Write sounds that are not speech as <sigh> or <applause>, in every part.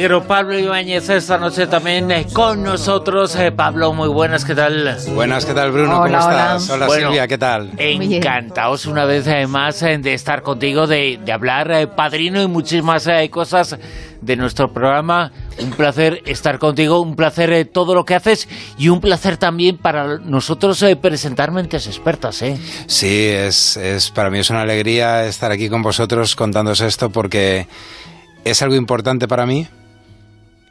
negro, Pablo Ibáñez, esta noche también eh, con nosotros. Eh, Pablo, muy buenas, ¿qué tal? Buenas, ¿qué tal, Bruno? ¿Cómo estás? Hola, Silvia, ¿qué tal? Encantados una vez más eh, de estar contigo, de, hablar, padrino, y muchísimas cosas de nuestro programa. Un placer estar contigo, un placer todo lo que haces y un placer también para nosotros presentar mentes expertas. ¿eh? Sí, es, es, para mí es una alegría estar aquí con vosotros contándos esto porque es algo importante para mí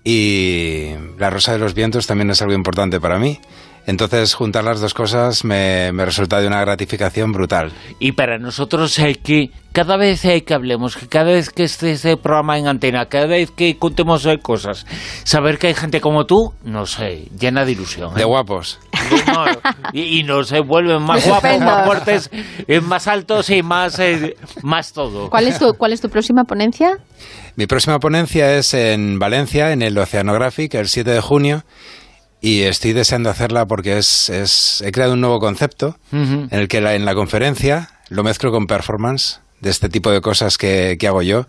y La Rosa de los Vientos también es algo importante para mí. Entonces, juntar las dos cosas me, resulta de una gratificación brutal. Y para nosotros hay que, cada vez hay que hablemos, que cada vez que esté este programa en antena, cada vez que contemos cosas, saber que hay gente como tú, no sé, llena de ilusión. De ¿eh? guapos. y, nos vuelven más guapos, más fuertes, eh, más altos y más, eh, más todo. ¿Cuál es, tu, ¿Cuál es tu próxima ponencia? Mi próxima ponencia es en Valencia, en el Oceanographic, el 7 de junio y estoy deseando hacerla porque es, es he creado un nuevo concepto en el que la, en la conferencia lo mezclo con performance de este tipo de cosas que, que hago yo,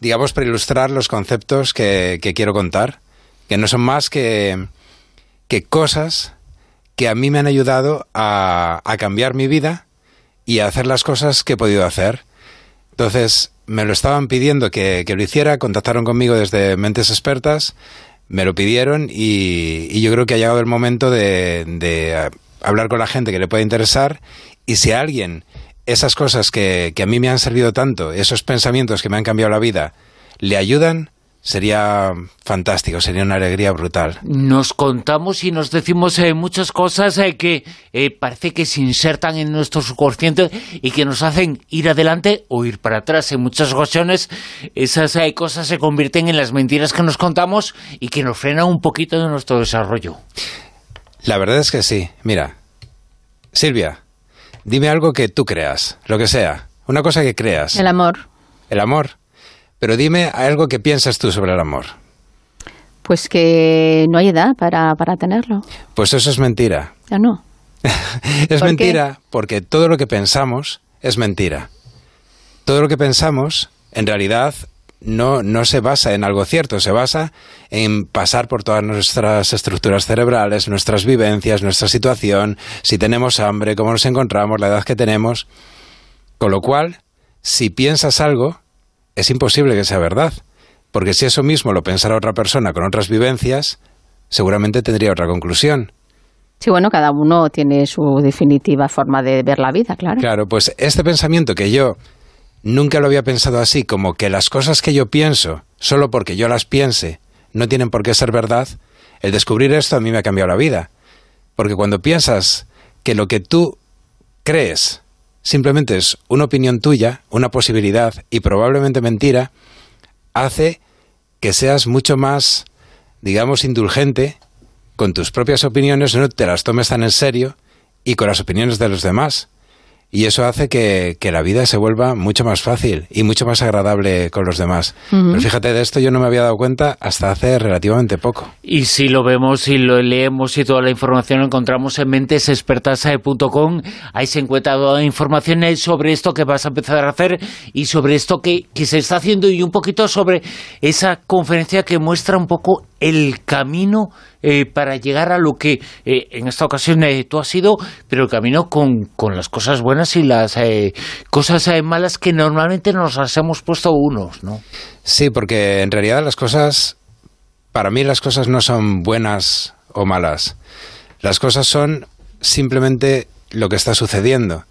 digamos para ilustrar los conceptos que, que, quiero contar, que no son más que, que cosas que a mí me han ayudado a, a cambiar mi vida y a hacer las cosas que he podido hacer. Entonces, me lo estaban pidiendo que, que, lo hiciera, contactaron conmigo desde Mentes Expertas, me lo pidieron y, yo creo que ha llegado el momento de, de, hablar con la gente que le pueda interesar y si a alguien esas cosas que, que a mí me han servido tanto, esos pensamientos que me han cambiado la vida, le ayudan, sería fantástico, sería una alegría brutal. Nos contamos y nos decimos eh, muchas cosas eh, que eh, parece que se insertan en nuestro subconsciente y que nos hacen ir adelante o ir para atrás. En muchas ocasiones esas cosas se convierten en las mentiras que nos contamos y que nos frenan un poquito de nuestro desarrollo. La verdad es que sí. Mira, Silvia, dime algo que tú creas, lo que sea, una cosa que creas. El amor. El amor. Pero dime algo que piensas tú sobre el amor. Pues que no hay edad para, para tenerlo. Pues eso es mentira. Ya no. <laughs> es mentira porque todo lo que pensamos es mentira. Todo lo que pensamos, en realidad, no, no se basa en algo cierto, se basa en pasar por todas nuestras estructuras cerebrales, nuestras vivencias, nuestra situación, si tenemos hambre, cómo nos encontramos, la edad que tenemos. Con lo cual, si piensas algo, es imposible que sea verdad, porque si eso mismo lo pensara otra persona con otras vivencias, seguramente tendría otra conclusión. Sí, bueno, cada uno tiene su definitiva forma de ver la vida, claro. Claro, pues este pensamiento que yo nunca lo había pensado así, como que las cosas que yo pienso, solo porque yo las piense, no tienen por qué ser verdad, el descubrir esto a mí me ha cambiado la vida. Porque cuando piensas que lo que tú crees simplemente es una opinión tuya, una posibilidad y probablemente mentira, hace que seas mucho más, digamos, indulgente con tus propias opiniones, no te las tomes tan en serio y con las opiniones de los demás. Y eso hace que, la vida se vuelva mucho más fácil y mucho más agradable con los demás. Pero fíjate, de esto yo no me había dado cuenta hasta hace relativamente poco. Y si lo vemos y lo leemos y toda la información la encontramos en mentesexpertas.com, ahí se encuentra toda la información sobre esto que vas a empezar a hacer y sobre esto que, que se está haciendo y un poquito sobre esa conferencia que muestra un poco el camino eh, para llegar a lo que eh, en esta ocasión eh, tú has sido, pero el camino con, con las cosas buenas y las cosas malas que normalmente nos las hemos puesto unos, ¿no? Sí, porque en realidad las cosas, para mí las cosas no son buenas o malas. Las cosas son simplemente lo que está sucediendo.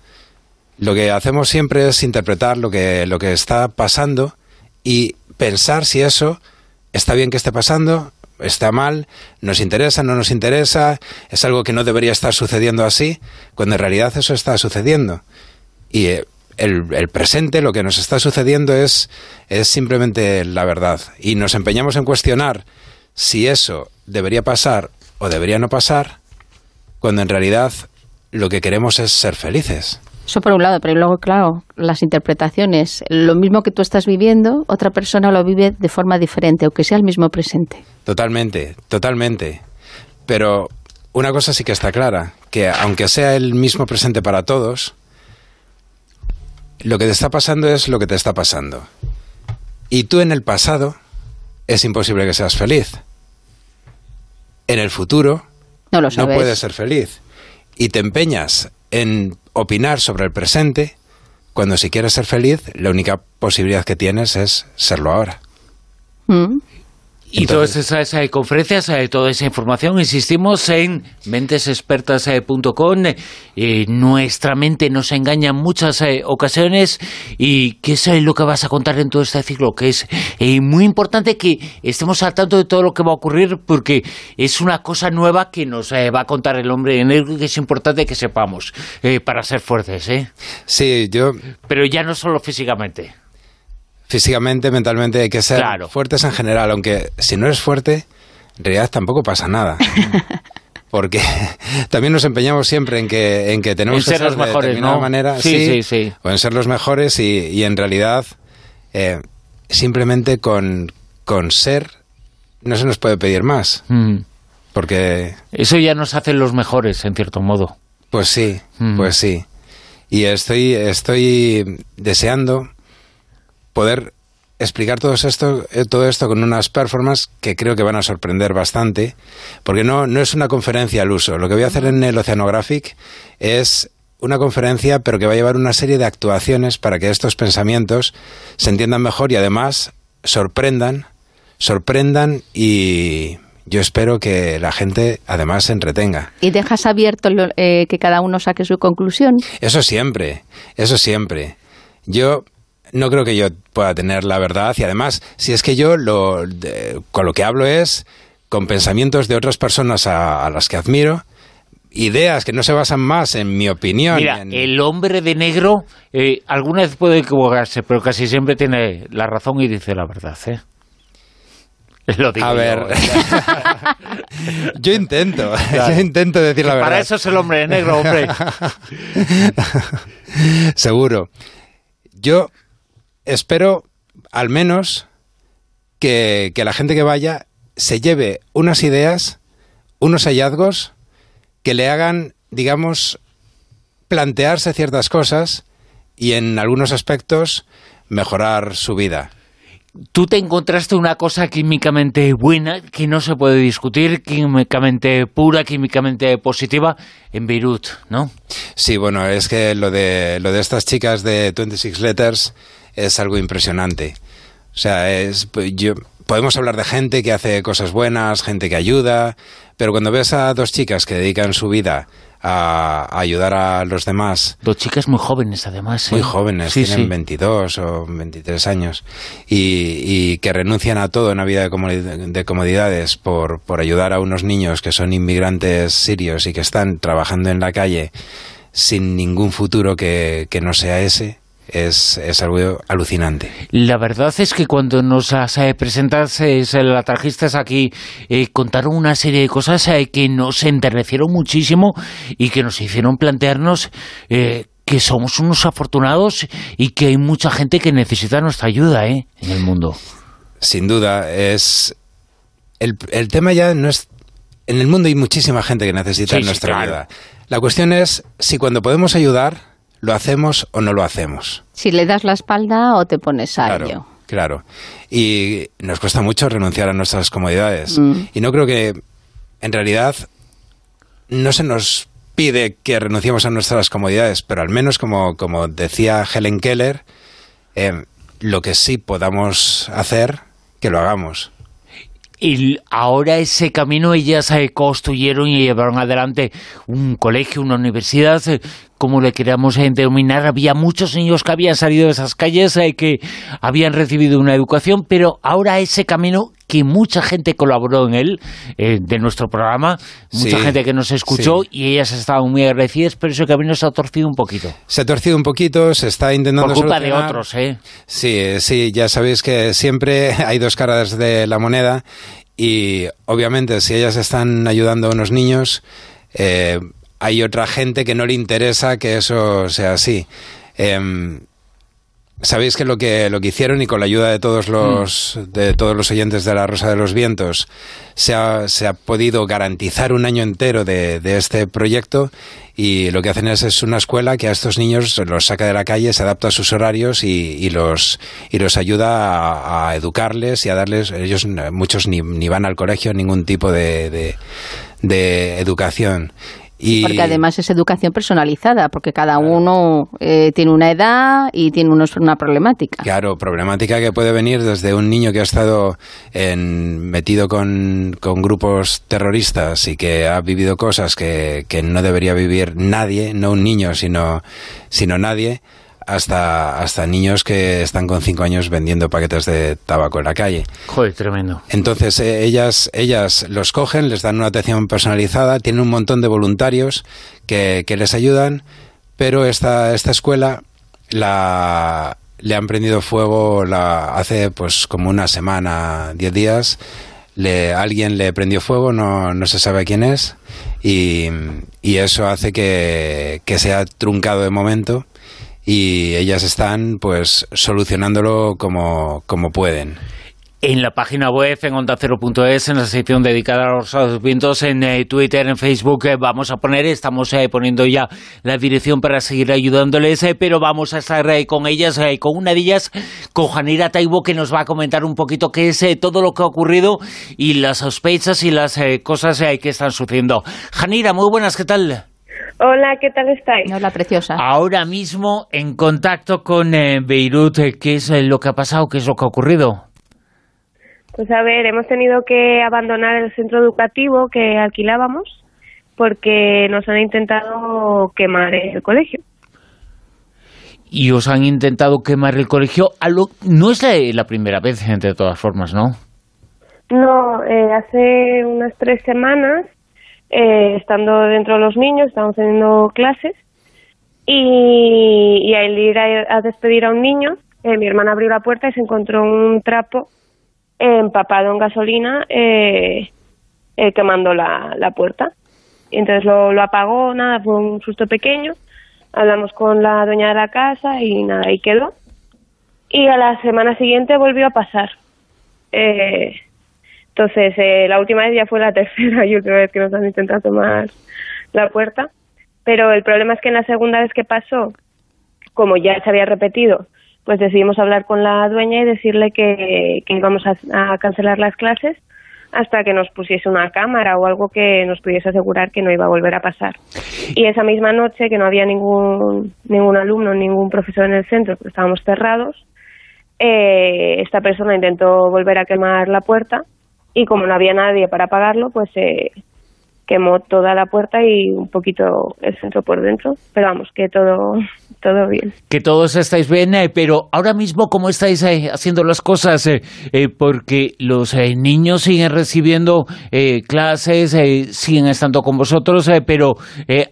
Lo que hacemos siempre es interpretar lo que, lo que está pasando y pensar si eso está bien que esté pasando, está mal, nos interesa, no nos interesa, es algo que no debería estar sucediendo así, cuando en realidad eso está sucediendo. Y eh, el, presente, lo que nos está sucediendo es, es simplemente la verdad. Y nos empeñamos en cuestionar si eso debería pasar o debería no pasar, cuando en realidad lo que queremos es ser felices. Eso por un lado, pero luego, claro, las interpretaciones. Lo mismo que tú estás viviendo, otra persona lo vive de forma diferente, aunque sea el mismo presente. Totalmente, totalmente. Pero una cosa sí que está clara, que aunque sea el mismo presente para todos, lo que te está pasando es lo que te está pasando. Y tú en el pasado es imposible que seas feliz. En el futuro no, lo no puedes ser feliz. Y te empeñas en opinar sobre el presente cuando si quieres ser feliz, la única posibilidad que tienes es serlo ahora. Mm. Y todas esas eh, conferencias, eh, toda esa información, insistimos en mentesexpertas.com. Eh, nuestra mente nos engaña en muchas ocasiones. ¿Y qué es lo que vas a contar en todo este ciclo? Que es muy importante que estemos al tanto de todo lo que va a ocurrir porque es una cosa nueva que nos va a contar el hombre en negro y que es importante que sepamos para ser fuertes. Sí, yo... Pero ya no solo físicamente físicamente, mentalmente, hay que ser fuertes en general, aunque si no eres fuerte, en realidad tampoco pasa nada. <laughs> Porque <laughs> también nos empeñamos siempre en que, en que tenemos que ser, los mejores, de ¿no? manera, sí, sí, sí, o en ser los mejores y, en realidad eh, simplemente con, con ser no se nos puede pedir más. Mm. Porque... Eso ya nos hace los mejores, en cierto modo. Pues sí, mm. pues sí. Y estoy, estoy deseando poder explicar todo esto, eh, todo esto con unas performances que creo que van a sorprender bastante, porque no, no es una conferencia al uso. Lo que voy a hacer en el Oceanographic es una conferencia, pero que va a llevar una serie de actuaciones para que estos pensamientos se entiendan mejor y además sorprendan, sorprendan y yo espero que la gente además se entretenga. ¿Y dejas abierto eh, que cada uno saque su conclusión? Eso siempre, eso siempre. Yo no creo que yo pueda tener la verdad y además, si es que yo lo, con lo que hablo es con pensamientos de otras personas a, las que admiro, ideas que no se basan más en mi opinión. Mira, el hombre de negro eh, alguna vez puede equivocarse, pero casi siempre tiene la razón y dice la verdad, ¿eh? <laughs> Lo digo a ver, <laughs> yo, intento, <laughs> yo intento decir la verdad. Para eso es el hombre de negro, hombre. Seguro. Yo espero al menos que, la gente que vaya se lleve unas ideas, unos hallazgos que le hagan, digamos, plantearse ciertas cosas y en algunos aspectos mejorar su vida. Tú te encontraste una cosa químicamente buena, que no se puede discutir, químicamente pura, químicamente positiva, en Beirut, ¿no? Sí, bueno, es que lo de, lo de estas chicas de 26 Letters es algo impresionante. O sea, es, pues, yo, podemos hablar de gente que hace cosas buenas, gente que ayuda, pero cuando ves a dos chicas que dedican su vida a, ayudar a los demás. Dos chicas muy jóvenes, además. Muy ¿eh? jóvenes, tienen 22 o 23 años, y, que renuncian a todo en la vida de, comodidades por, por ayudar a unos niños que son inmigrantes sirios y que están trabajando en la calle sin ningún futuro que, que no sea ese es, es, algo alucinante. La verdad es que cuando nos eh, presentaste, la trajiste aquí, eh, contaron una serie de cosas eh, que nos enternecieron muchísimo y que nos hicieron plantearnos que somos unos afortunados y que hay mucha gente que necesita nuestra ayuda en el mundo. Sin duda, es el, el tema ya no es... En el mundo hay muchísima gente que necesita nuestra ayuda. La cuestión es si cuando podemos ayudar ¿Lo hacemos o no lo hacemos? Si le das la espalda o te pones a claro, ello. Claro. Y nos cuesta mucho renunciar a nuestras comodidades. Mm. Y no creo que, en realidad, no se nos pide que renunciemos a nuestras comodidades, pero al menos, como, como decía Helen Keller, eh, lo que sí podamos hacer, que lo hagamos. Y ahora ese camino ellas se construyeron y llevaron adelante un colegio, una universidad, eh, como le queramos denominar, había muchos niños que habían salido de esas calles, eh, que habían recibido una educación, pero ahora ese camino que mucha gente colaboró en él, eh, de nuestro programa, mucha gente que nos escuchó y ellas estaban muy agradecidas, pero ese camino se ha torcido un poquito. Se ha torcido un poquito, se está intentando Por culpa de otros, ¿eh? Sí, sí, ya sabéis que siempre <laughs> hay dos caras de la moneda y obviamente si ellas están ayudando a unos niños, eh, hay otra gente que no le interesa que eso sea así. Em, Sabéis que lo que lo que hicieron y con la ayuda de todos los mm. de todos los oyentes de la Rosa de los Vientos se ha, se ha podido garantizar un año entero de, de, este proyecto y lo que hacen es, es, una escuela que a estos niños los saca de la calle, se adapta a sus horarios y, y los y los ayuda a, a, educarles y a darles ellos muchos ni, ni van al colegio ningún tipo de, de, de educación porque además es educación personalizada, porque cada uno eh, tiene una edad y tiene una problemática. Claro, problemática que puede venir desde un niño que ha estado metido con, con, grupos terroristas y que ha vivido cosas que, que no debería vivir nadie, no un niño, sino, sino nadie hasta, hasta niños que están con cinco años vendiendo paquetes de tabaco en la calle. Joder, tremendo. Entonces eh, ellas, ellas los cogen, les dan una atención personalizada, tienen un montón de voluntarios que, que les ayudan, pero esta, esta escuela la, le han prendido fuego la, hace pues como una semana, diez días. Le, alguien le prendió fuego, no, no se sabe quién es, y, y eso hace que, que sea truncado de momento y ellas están pues solucionándolo como, como pueden. En la página web, en onda0.es, en la sección dedicada a los vientos, en eh, Twitter, en Facebook, eh, vamos a poner, estamos eh, poniendo ya la dirección para seguir ayudándoles, pero vamos a estar con ellas, con una de ellas, con Janira Taibo, que nos va a comentar un poquito qué es todo lo que ha ocurrido y las sospechas y las cosas que están sucediendo. Janira, muy buenas, ¿qué tal? Hola, ¿qué tal estáis? Hola, preciosa. Ahora mismo en contacto con eh, Beirut, eh, ¿qué es eh, lo que ha pasado? ¿Qué es lo que ha ocurrido? Pues a ver, hemos tenido que abandonar el centro educativo que alquilábamos porque nos han intentado quemar el colegio. Y os han intentado quemar el colegio. No es la, primera vez, de todas formas, ¿no? No, hace unas tres semanas eh, estando dentro de los niños, estábamos teniendo clases y, al ir a, despedir a un niño, eh, mi hermana abrió la puerta y se encontró un trapo empapado en gasolina eh, quemando la, la puerta. Y entonces lo, lo apagó, nada, fue un susto pequeño. Hablamos con la dueña de la casa y nada, ahí quedó. Y a la semana siguiente volvió a pasar. Eh, entonces, eh, la última vez ya fue la <laughs> tercera y última vez que nos han intentado tomar la puerta. Pero el problema es que en la segunda vez que pasó, como ya se había repetido, pues decidimos hablar con la dueña y decirle que, que íbamos a, cancelar las clases hasta que nos pusiese una cámara o algo que nos pudiese asegurar que no iba a volver a pasar. Y esa misma noche, que no había ningún, ningún alumno, ningún profesor en el centro, estábamos cerrados, eh, esta persona intentó volver a quemar la puerta y como no había nadie para pagarlo, pues se quemó toda la puerta y un poquito el centro por dentro, pero vamos, que todo, <laughs> todo bien. Que todos estáis bien, eh, pero ahora mismo, ¿cómo estáis eh, haciendo las cosas? Eh, porque los niños siguen recibiendo clases, siguen estando con vosotros, pero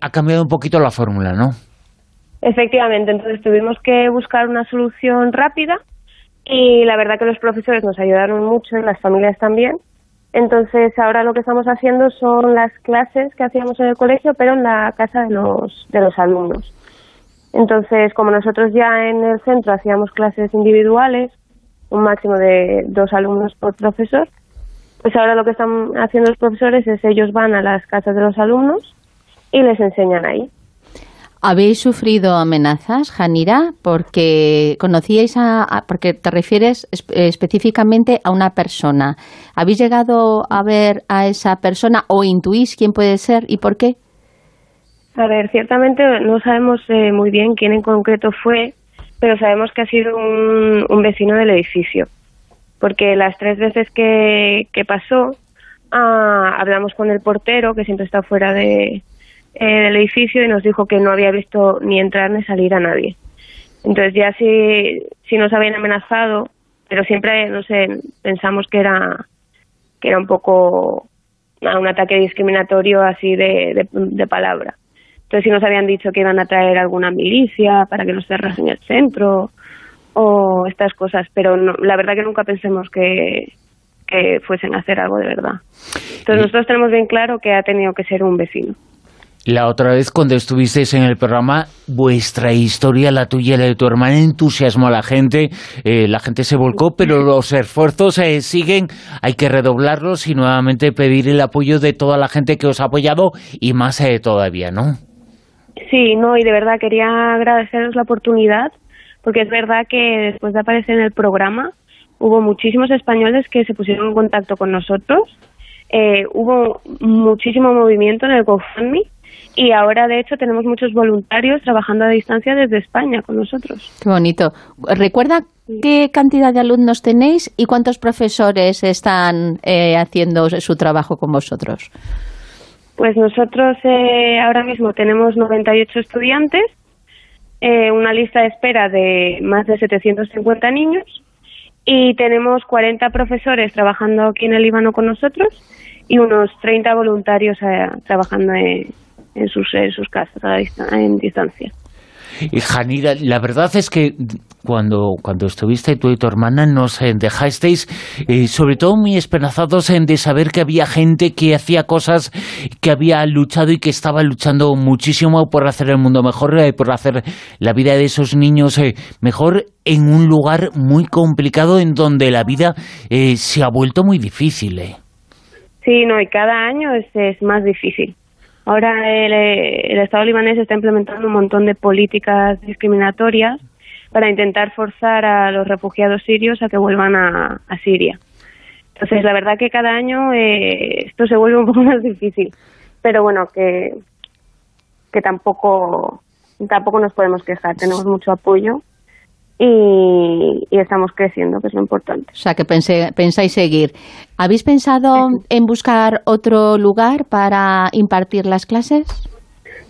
ha cambiado un poquito la fórmula, ¿no? Efectivamente, entonces tuvimos que buscar una solución rápida y la verdad que los profesores nos ayudaron mucho y las familias también entonces, ahora lo que estamos haciendo son las clases que hacíamos en el colegio, pero en la casa de los, de los alumnos. Entonces, como nosotros ya en el centro hacíamos clases individuales, un máximo de dos alumnos por profesor, pues ahora lo que están haciendo los profesores es ellos van a las casas de los alumnos y les enseñan ahí. ¿Habéis sufrido amenazas, Janira? Porque conocíais a, porque te refieres específicamente a una persona. ¿Habéis llegado a ver a esa persona o intuís quién puede ser y por qué? A ver, ciertamente no sabemos eh, muy bien quién en concreto fue, pero sabemos que ha sido un, vecino del edificio. Porque las tres veces que, pasó, ah, hablamos con el portero, que siempre está fuera de, en el edificio y nos dijo que no había visto ni entrar ni salir a nadie. Entonces ya si, si nos habían amenazado, pero siempre, no sé, pensamos que era, que era un poco un ataque discriminatorio así de, de, palabra. Entonces si nos habían dicho que iban a traer alguna milicia para que nos cerrasen el centro o estas cosas, pero la verdad que nunca pensemos que, que fuesen a hacer algo de verdad. Entonces nosotros tenemos bien claro que ha tenido que ser un vecino. La otra vez cuando estuvisteis en el programa, vuestra historia, la tuya y la de tu hermana, entusiasmó a la gente, eh, la gente se volcó, pero los esfuerzos eh, siguen, hay que redoblarlos y nuevamente pedir el apoyo de toda la gente que os ha apoyado y más eh, todavía, ¿no? Sí, no, y de verdad quería agradeceros la oportunidad, porque es verdad que después de aparecer en el programa, hubo muchísimos españoles que se pusieron en contacto con nosotros, hubo muchísimo movimiento en el GoFundMe, y ahora de hecho tenemos muchos voluntarios trabajando a distancia desde España con nosotros. Qué bonito. ¿Recuerda qué cantidad de alumnos tenéis y cuántos profesores están eh, haciendo su trabajo con vosotros? Pues nosotros eh, ahora mismo tenemos 98 estudiantes, eh, una lista de espera de más de 750 niños y tenemos 40 profesores trabajando aquí en el Líbano con nosotros y unos 30 voluntarios trabajando en, en sus, en sus casas en distancia. Y Janira, la verdad es que cuando, cuando estuviste tú y tu hermana nos eh, dejasteis eh, sobre todo muy esperanzados en de saber que había gente que hacía cosas, que había luchado y que estaba luchando muchísimo por hacer el mundo mejor, eh, por hacer la vida de esos niños mejor en un lugar muy complicado en donde la vida se ha vuelto muy difícil. Sí, no, y cada año es, es más difícil. Ahora el, Estado libanés está implementando un montón de políticas discriminatorias para intentar forzar a los refugiados sirios a que vuelvan a, Siria. Entonces, la verdad que cada año eh, esto se vuelve un <laughs> poco más difícil, pero bueno, que, que tampoco, tampoco nos podemos quejar, tenemos mucho apoyo y, estamos creciendo, que es lo importante. O sea, que pensáis seguir. ¿Habéis pensado en buscar otro lugar para impartir las clases?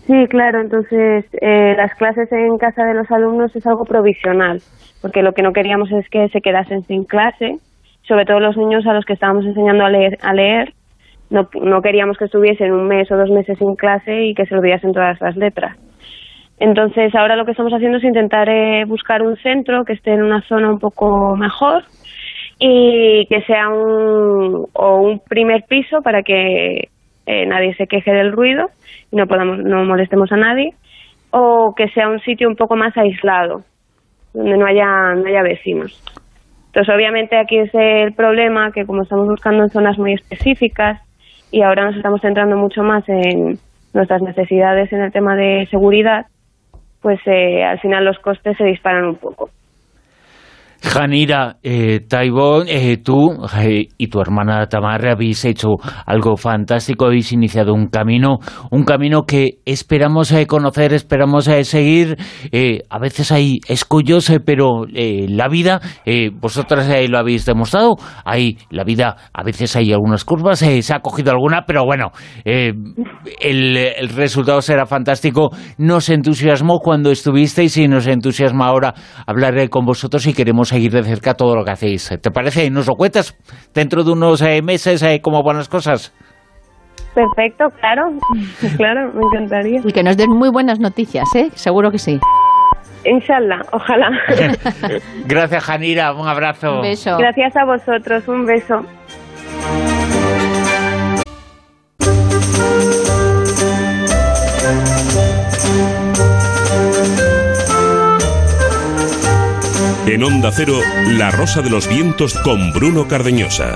Sí, claro. Entonces, eh, las clases en casa de los alumnos es algo provisional, porque lo que no queríamos es que se quedasen sin clase, sobre todo los niños a los que estábamos enseñando a leer. A leer no, no queríamos que estuviesen un mes o dos meses sin clase y que se olvidasen todas las letras. Entonces, ahora lo que estamos haciendo es intentar eh, buscar un centro que esté en una zona un poco mejor y que sea un, o un primer piso para que eh, nadie se queje del ruido y no podamos no molestemos a nadie o que sea un sitio un poco más aislado donde no haya no haya vecinos. Entonces obviamente aquí es el problema que como estamos buscando en zonas muy específicas y ahora nos estamos centrando mucho más en nuestras necesidades en el tema de seguridad pues eh, al final los costes se disparan un poco. Janira, eh, Taibón, eh, tú eh, y tu hermana Tamara habéis hecho algo fantástico, habéis iniciado un camino, un camino que esperamos conocer, esperamos seguir. a veces hay escollos, pero la vida, vosotras lo habéis demostrado, hay la vida, a veces hay algunas curvas, se ha cogido alguna, pero bueno, el, el resultado será fantástico. Nos entusiasmó cuando estuvisteis y nos entusiasma ahora hablar con vosotros y queremos seguir de cerca todo lo que hacéis. ¿Te parece? ¿Nos lo cuentas dentro de unos eh, meses eh, como buenas cosas? Perfecto, claro, <laughs> claro, me encantaría. Y que nos den muy buenas noticias, ¿eh? Seguro que sí. Inshallah, ojalá. <laughs> Gracias, Janira, un abrazo. Un beso. Gracias a vosotros, un beso. En Onda Cero, La Rosa de los Vientos con Bruno Cardeñosa.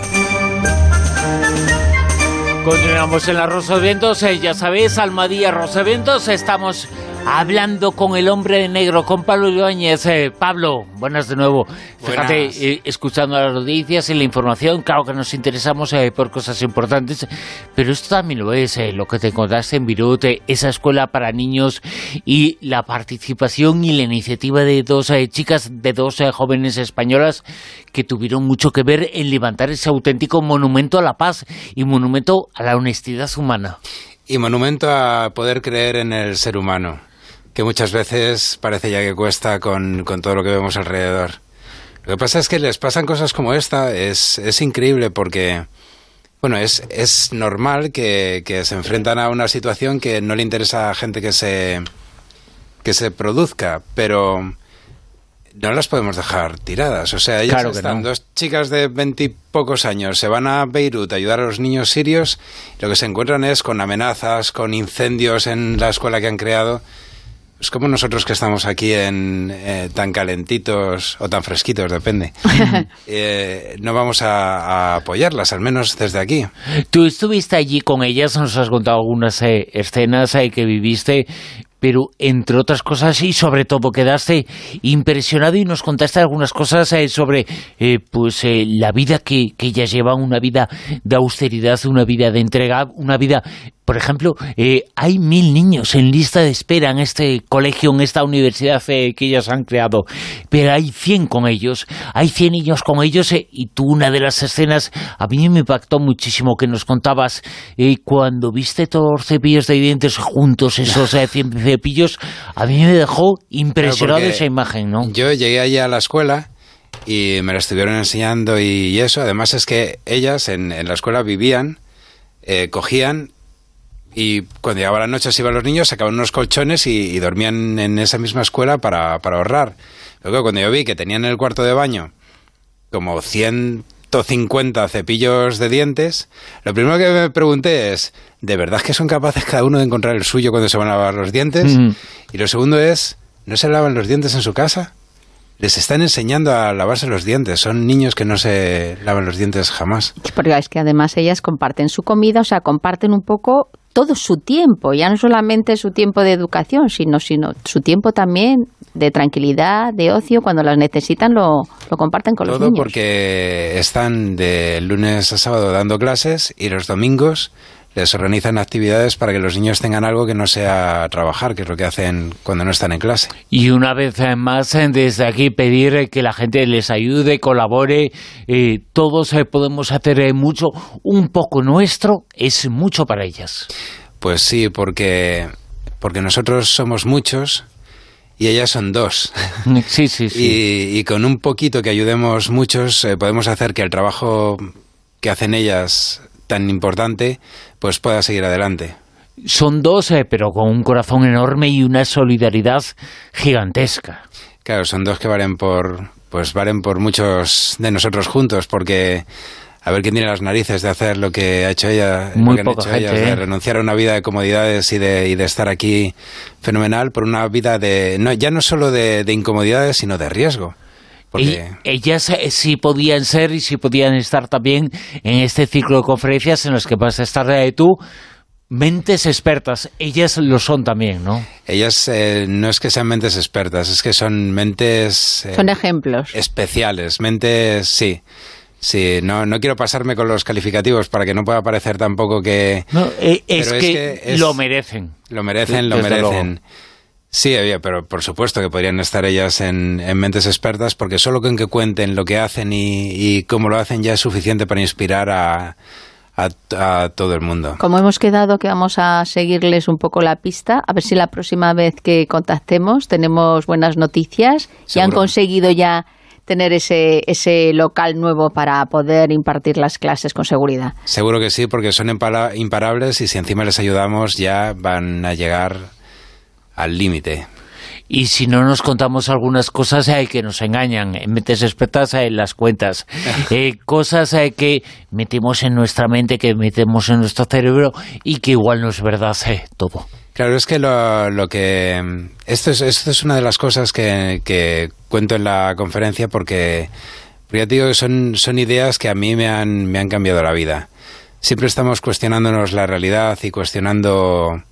Continuamos en La Rosa de Vientos, eh, ya sabéis, Almadía Rosa de Vientos, estamos hablando con el hombre de negro, con Pablo Ibáñez. Eh, Pablo, buenas de nuevo. Fíjate, eh, escuchando las noticias y la información, claro que nos interesamos eh, por cosas importantes, pero esto también lo es, lo que te encontraste en Virut, esa escuela para niños y la participación y la iniciativa de dos chicas, de dos jóvenes españolas que tuvieron mucho que ver en levantar ese auténtico monumento a la paz y monumento a la honestidad humana. Y monumento a poder creer en el ser humano que muchas veces parece ya que cuesta con, todo lo que vemos alrededor. Lo que pasa es que les pasan cosas como esta, es, es increíble porque, bueno, es, es normal que, que, se enfrentan a una situación que no le interesa a gente que se, que se produzca, pero no las podemos dejar tiradas. O sea, ellas están, dos chicas de veintipocos años, se van a Beirut a ayudar a los niños sirios, lo que se encuentran es con amenazas, con incendios en la escuela que han creado. Es como nosotros que estamos aquí en eh, tan calentitos o tan fresquitos, depende. <laughs> Eh, no vamos a, apoyarlas, al menos desde aquí. Tú estuviste allí con ellas, nos has contado algunas eh, escenas que viviste pero entre otras cosas y sobre todo quedaste impresionado y nos contaste algunas cosas eh, sobre eh, pues eh, la vida que, que ellas llevan, una vida de austeridad, una vida de entrega, una vida por ejemplo, eh, hay mil niños en lista de espera en este colegio, en esta universidad eh, que ellos han creado, pero hay 100 con ellos, hay 100 niños con ellos eh, y tú una de las escenas a mí me impactó muchísimo que nos contabas cuando viste todos los cepillos de dientes juntos, esos 100 <laughs> cepillos, a mí me dejó impresionado esa imagen, ¿no? Yo llegué allí a la escuela y me lo estuvieron enseñando y, eso, además es que ellas en, la escuela vivían, cogían y cuando llegaba la noche se iban los niños, sacaban unos colchones y, dormían en esa misma escuela para, para ahorrar. Luego cuando yo vi que tenían en el cuarto de baño como 150 cepillos de dientes, lo primero que me pregunté es, ¿de verdad que son capaces cada uno de encontrar el suyo cuando se van a lavar los dientes? Y lo segundo es, ¿no se lavan los dientes en su casa? les están enseñando a lavarse los dientes. Son niños que no se lavan los dientes jamás. Porque es que además ellas comparten su comida, o sea, comparten un poco todo su tiempo, ya no solamente su tiempo de educación, sino, sino su tiempo también de tranquilidad, de ocio, cuando las necesitan lo, lo comparten con los niños. Todo porque están de lunes a sábado dando clases y los domingos les organizan actividades para que los niños tengan algo que no sea trabajar, que es lo que hacen cuando no están en clase. Y una vez más, desde aquí pedir que la gente les ayude, colabore, eh, todos eh, podemos hacer eh, mucho, un poco nuestro es mucho para ellas. Pues sí, porque, porque nosotros somos muchos y ellas son dos. <laughs> Sí, sí, sí. Y, y con un poquito que ayudemos muchos, podemos hacer que el trabajo que hacen ellas tan importante, pues pueda seguir adelante. Son dos, eh, pero con un corazón enorme y una solidaridad gigantesca. Claro, son dos que valen por, pues valen por muchos de nosotros juntos, porque a ver quién tiene las narices de hacer lo que ha hecho ella, Muy de ¿eh? renunciar a una vida de comodidades y de, y de estar aquí fenomenal por una vida de, no, ya no solo de incomodidades, sino de riesgo. Y ellas eh, sí podían ser y sí podían estar también en este ciclo de conferencias en los que vas a estar de tú. Mentes expertas, ellas lo son también, ¿no? Ellas eh, no es que sean mentes expertas, es que son mentes... Eh, son ejemplos. Especiales, mentes, sí. Sí, no, no quiero pasarme con los calificativos para que no pueda parecer tampoco que... es, que, lo merecen. Lo merecen, lo merecen. Sí, pero por supuesto que podrían estar ellas en, mentes expertas, porque solo con que cuenten lo que hacen y, cómo lo hacen ya es suficiente para inspirar a, a, todo el mundo. Como hemos quedado que vamos a seguirles un poco la pista, a ver si la próxima vez que contactemos tenemos buenas noticias y han conseguido ya tener ese, ese local nuevo para poder impartir las clases con seguridad. Seguro que sí, porque son imparables y si encima les ayudamos ya van a llegar al límite. Y si no nos contamos algunas cosas hay que nos engañan, metes expertas en las cuentas, <laughs> eh, cosas eh, que metemos en nuestra mente, que metemos en nuestro cerebro y que igual no es verdad eh, todo. Claro, es que lo, lo que... Esto es, esto es una de las cosas que, que cuento en la conferencia porque, ya te digo que son, son ideas que a mí me han, me han cambiado la vida. Siempre estamos cuestionándonos la realidad y cuestionando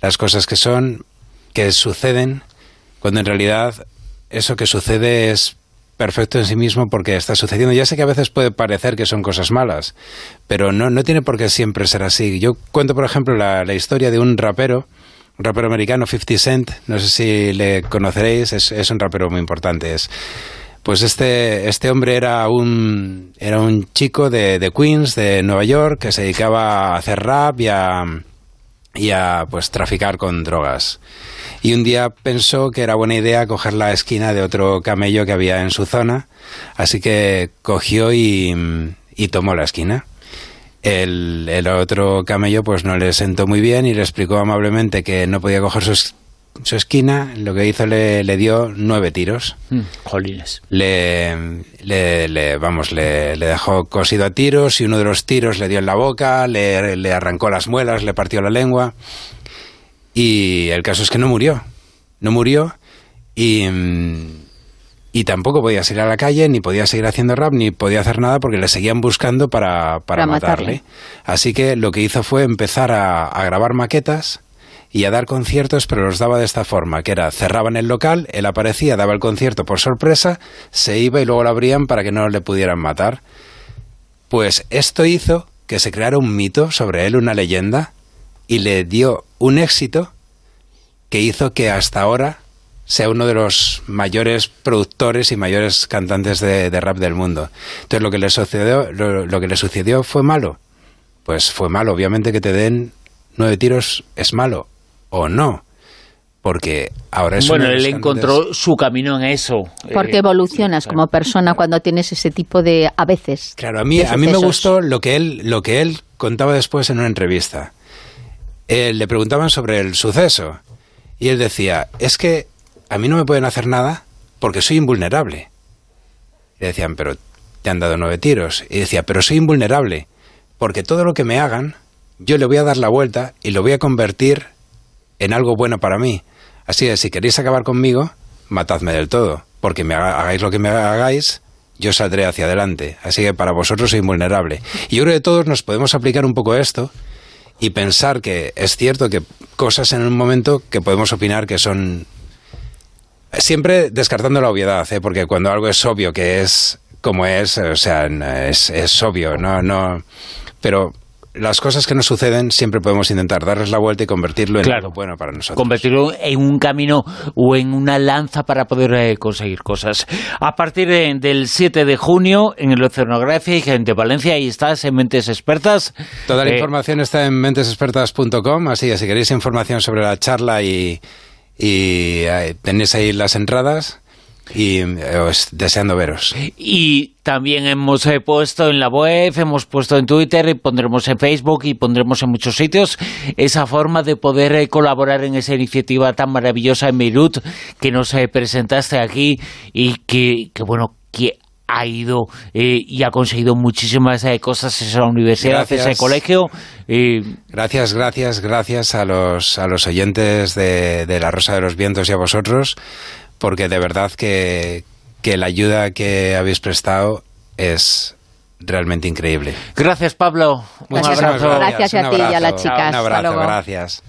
las cosas que son, que suceden cuando en realidad eso que sucede es perfecto en sí mismo porque está sucediendo. Ya sé que a veces puede parecer que son cosas malas, pero no, no tiene por qué siempre ser así. Yo cuento, por ejemplo, la, la historia de un rapero, un rapero americano, 50 Cent, no sé si le conoceréis, es, es un rapero muy importante. Es, pues este, este hombre era un, era un chico de, de Queens, de Nueva York, que se dedicaba a hacer rap y a, y a pues traficar con drogas. Y un día pensó que era buena idea coger la esquina de otro camello que había en su zona, así que cogió y, y tomó la esquina. El, el, otro camello pues no le sentó muy bien y le explicó amablemente que no podía coger su su esquina, lo que hizo le, le dio nueve tiros. Mm, jolines. Le, le, le- vamos, le, le dejó cosido a tiros y uno de los tiros le dio en la boca, le, le arrancó las muelas, le partió la lengua. Y el caso es que no murió. No murió y, mm, y tampoco podía salir a la calle, ni podía seguir haciendo rap, ni podía hacer nada porque le seguían buscando para, para, Para matarle. matarle. Así que lo que hizo fue empezar a, a grabar maquetas y a dar conciertos, pero los daba de esta forma, que era cerraban el local, él aparecía, daba el concierto por sorpresa, se iba y luego lo abrían para que no le pudieran matar. Pues esto hizo que se creara un mito sobre él, una leyenda, y le dio un éxito que hizo que hasta ahora sea uno de los mayores productores y mayores cantantes de, de rap del mundo. Entonces lo que le sucedió, lo, lo que le sucedió fue malo. Pues fue malo. Obviamente que te den nueve tiros es malo o no, porque ahora es bueno, él encontró su camino en eso. Porque Eh, evolucionas como persona cuando tienes ese tipo de, a veces. Claro, a mí, a mí me gustó lo que él, lo que él contaba después en una entrevista. Eh, le preguntaban sobre el suceso y él decía, es que a mí no me pueden hacer nada porque soy invulnerable. Le decían, pero te han dado nueve tiros. Y decía, pero soy invulnerable porque todo lo que me hagan, yo le voy a dar la vuelta y lo voy a convertir en algo bueno para mí. Así que si queréis acabar conmigo, matadme del todo, porque me haga- hagáis lo que me hagáis, yo saldré hacia adelante. Así que para vosotros soy invulnerable. Y yo creo que todos nos podemos aplicar un poco esto y pensar que es cierto que cosas en un momento que podemos opinar que son siempre descartando la obviedad, ¿eh? porque cuando algo es obvio que es como es, o sea, es, es obvio, no, no, pero las cosas que nos suceden siempre podemos intentar darles la vuelta y convertirlo en Claro. algo bueno para nosotros. convertirlo en un camino o en una lanza para poder eh, conseguir cosas. A partir de- del 7 de junio, en el Oceanographic de Valencia, ahí estás, en Mentes Expertas. Toda la Eh, información está en mentesexpertas.com, así que si queréis información sobre la charla y, y eh, tenéis ahí las entradas y eh, os deseando veros. Y también hemos eh, puesto en la web, hemos puesto en Twitter, y pondremos en Facebook y pondremos en muchos sitios esa forma de poder eh, colaborar en esa iniciativa tan maravillosa en Beirut que nos eh, presentaste aquí y que, que, bueno, que ha ido eh, y ha conseguido muchísimas eh, cosas esa universidad, Gracias. ese colegio. eh, Gracias, gracias, gracias a los, a los oyentes de, de La Rosa de los Vientos y a vosotros, porque de verdad que, que la ayuda que habéis prestado es realmente increíble. gracias, Pablo. Un Muchísimas abrazo. Gracias a ti y a las chicas. Un Hasta abrazo, luego. gracias.